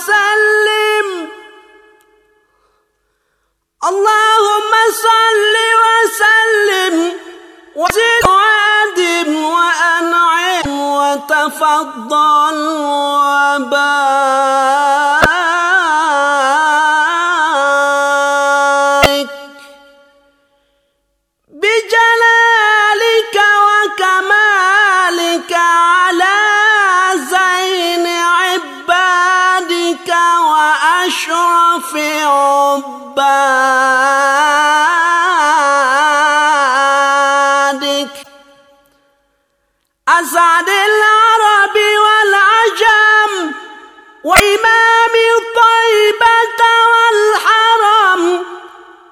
وسلم. اللهم صل وسلم. وزد وادم وأنعم وتفضل.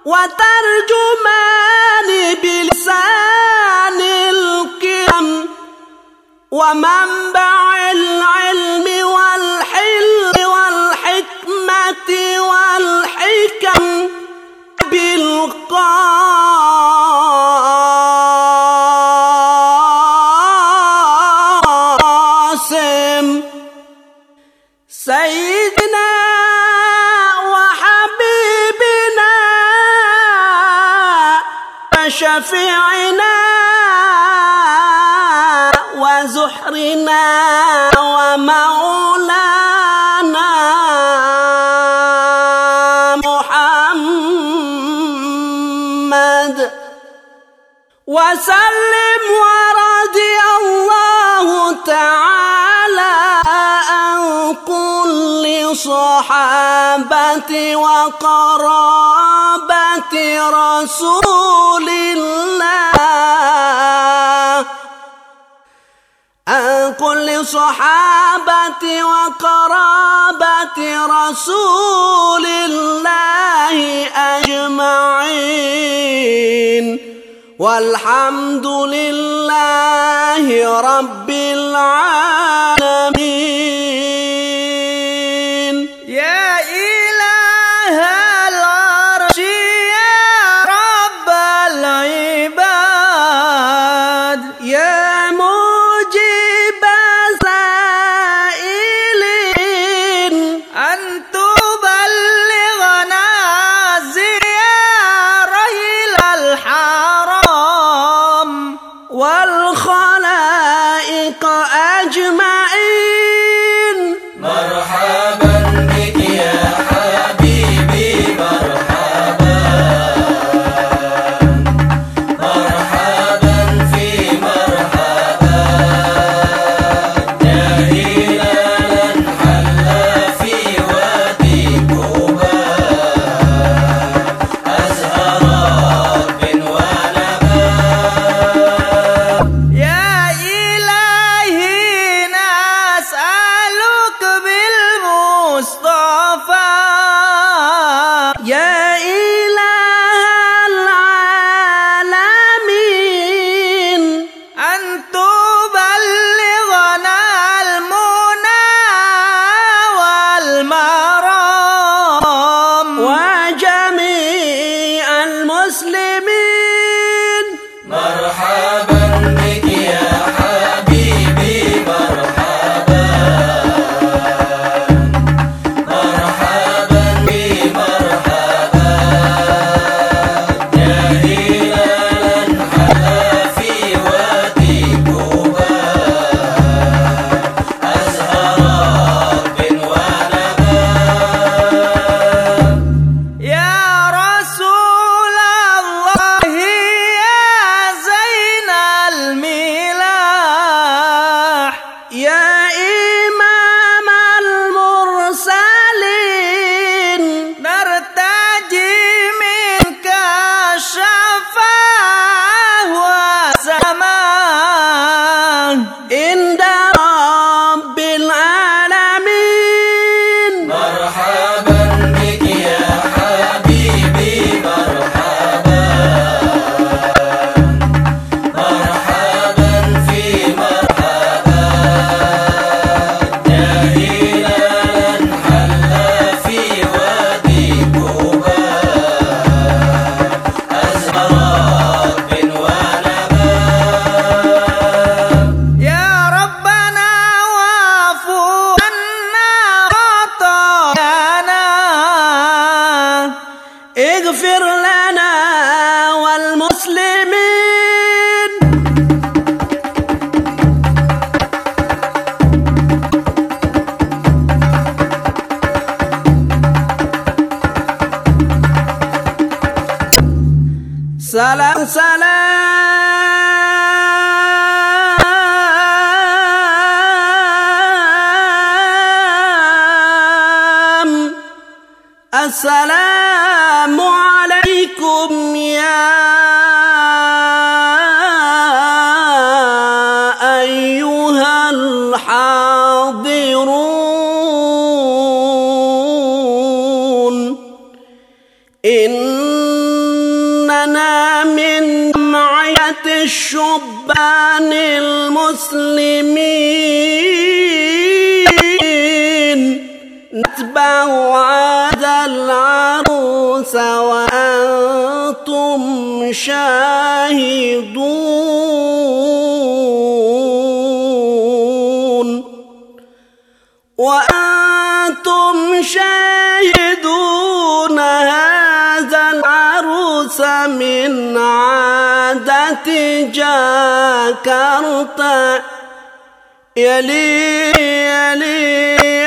وترجمان بلسان القيم ومنبع العلم والحلم والحكمة والحكم بالقام شفيعنا وزحرنا ومولانا محمد. وسلم ورضي الله تعالى عن كل صحابة وقرار رسول الله. عن كل صحابة وقرابة رسول الله أجمعين. والحمد لله رب العالمين. السلام عليكم يا أيها الحاضرون إننا من جمعية الشبان المسلمين. الشمس وأنتم شاهدون. وأنتم شاهدون هذا العروس من عادة جاكرتا. يلي يلي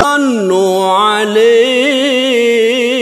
صلوا عليه.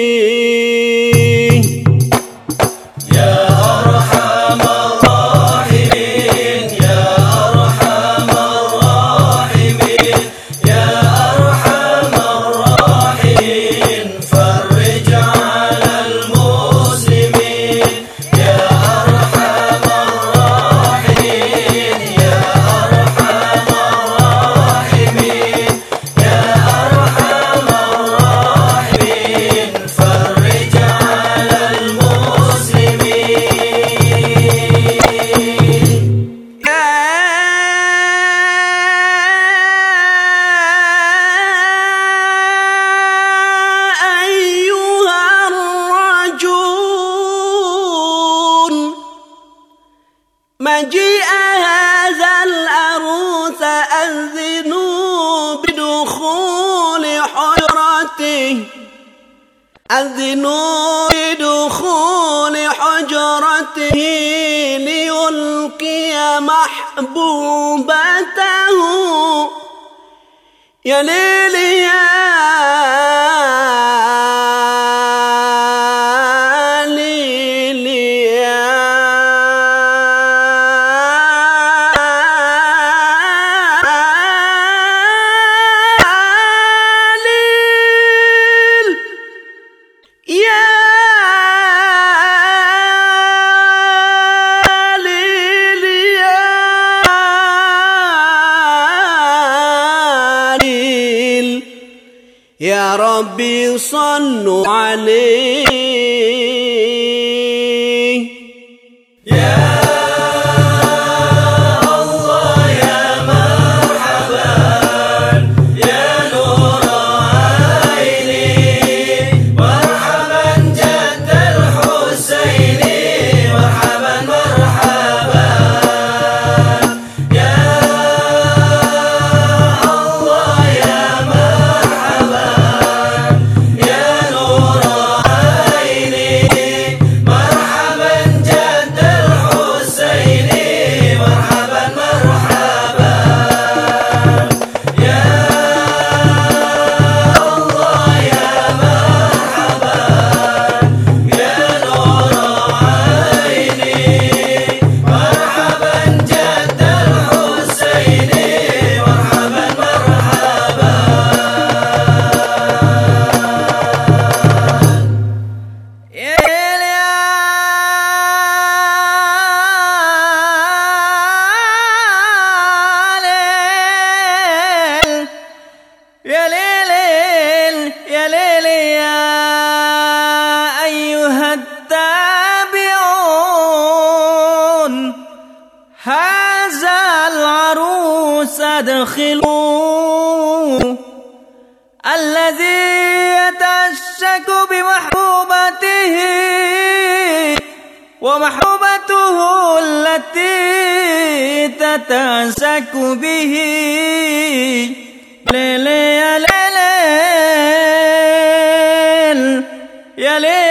مجيء هذا العروس أذنوا بدخول حجرته. أذنوا بدخول حجرته ليلقي محبوبته. يا ليلي يا ربي صلوا عليه. سادخلوا الذي يتشك بمحبوبته ومحبوبته التي تتشك به. ليلي يا ليل يا ليل